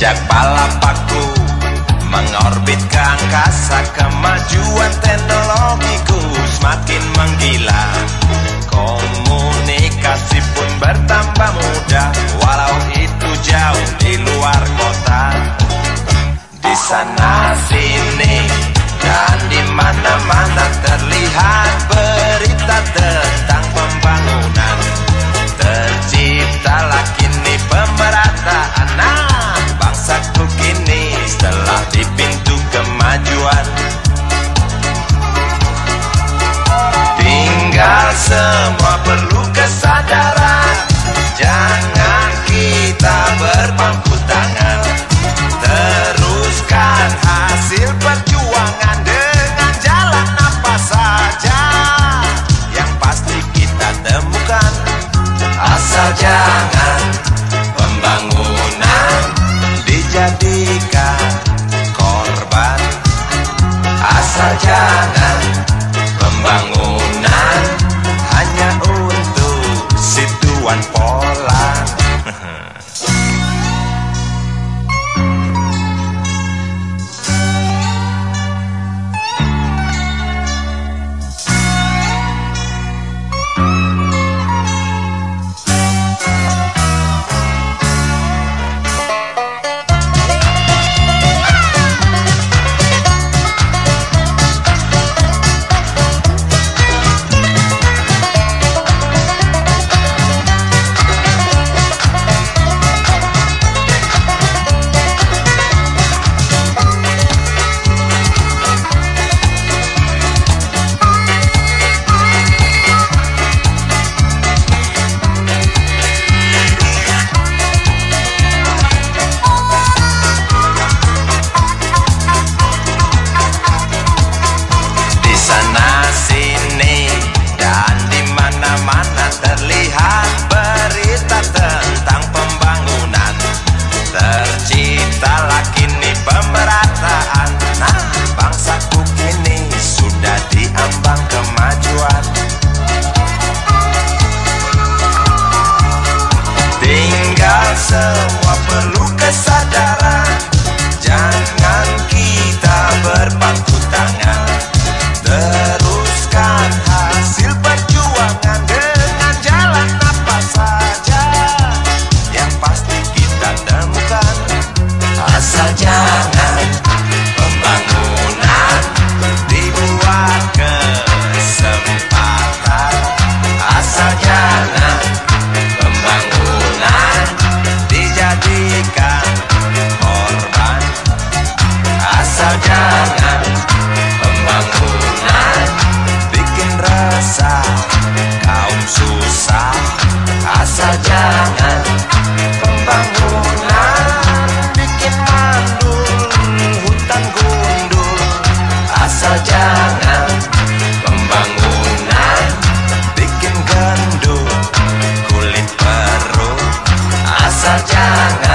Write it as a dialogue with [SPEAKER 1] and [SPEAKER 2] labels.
[SPEAKER 1] Sejak palapaku mengorbit ke angkasa Kemajuan teknologiku. Semakin menggila Komunikasi pun bertambah mudah. Walau itu jauh di luar kota Di sana Bukan, Asal jangan myself. jangan